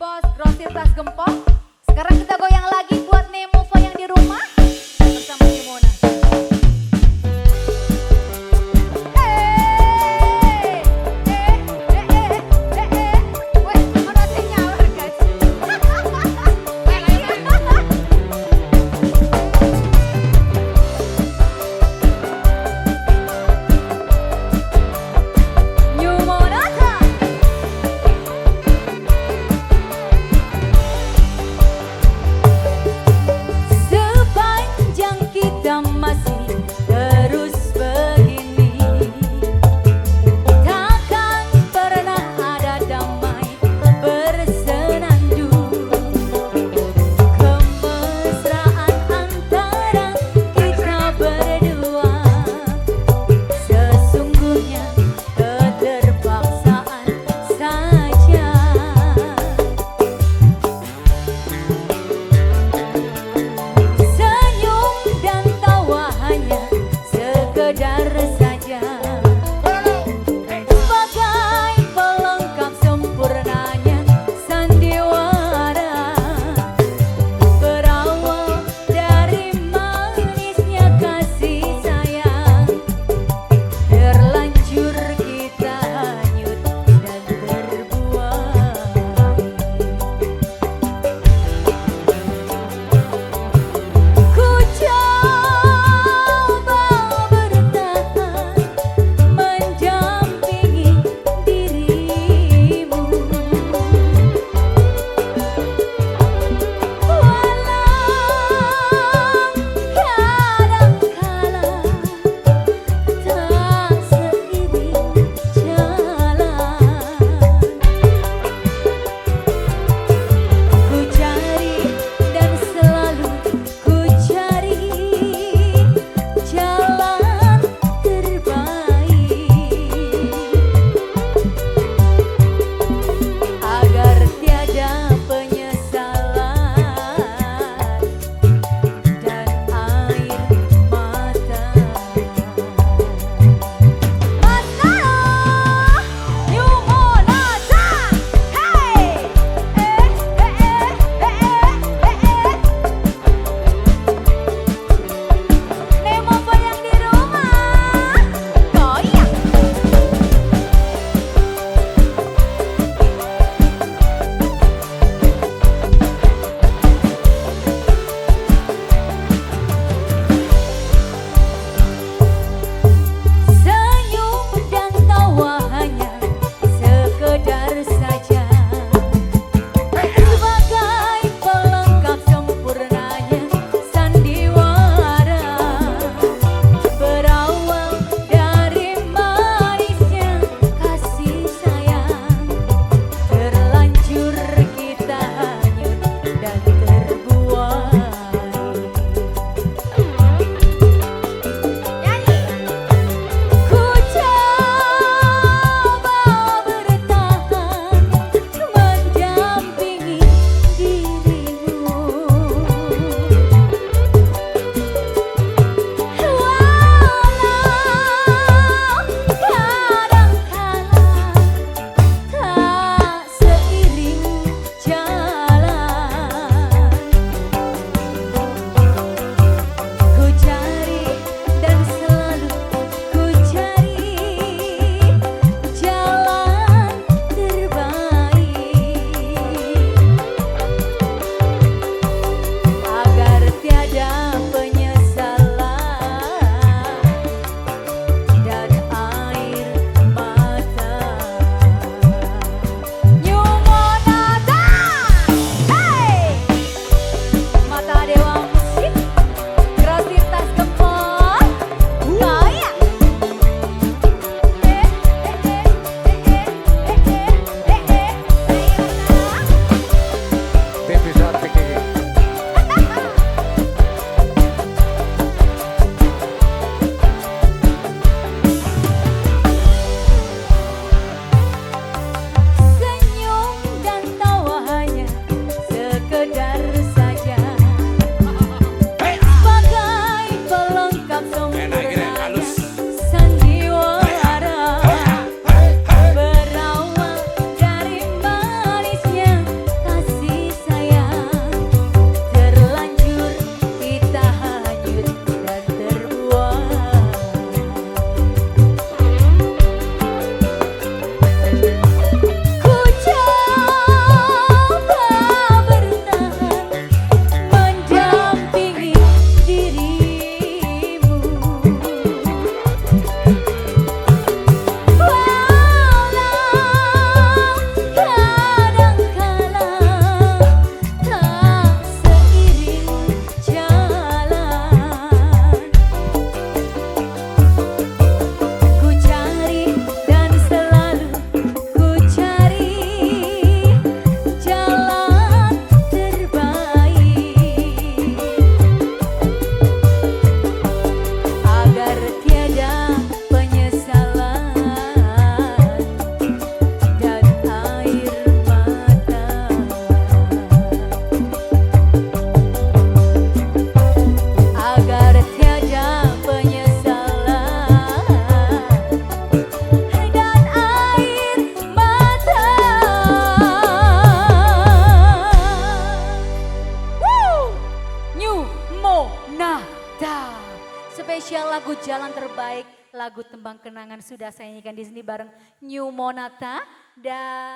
Bos Grosir Plas Gempol. Sekarang kita goyang lagi lagu Jalan Terbaik, lagu Tembang Kenangan sudah saya nyanyikan di sini bareng New Monata dan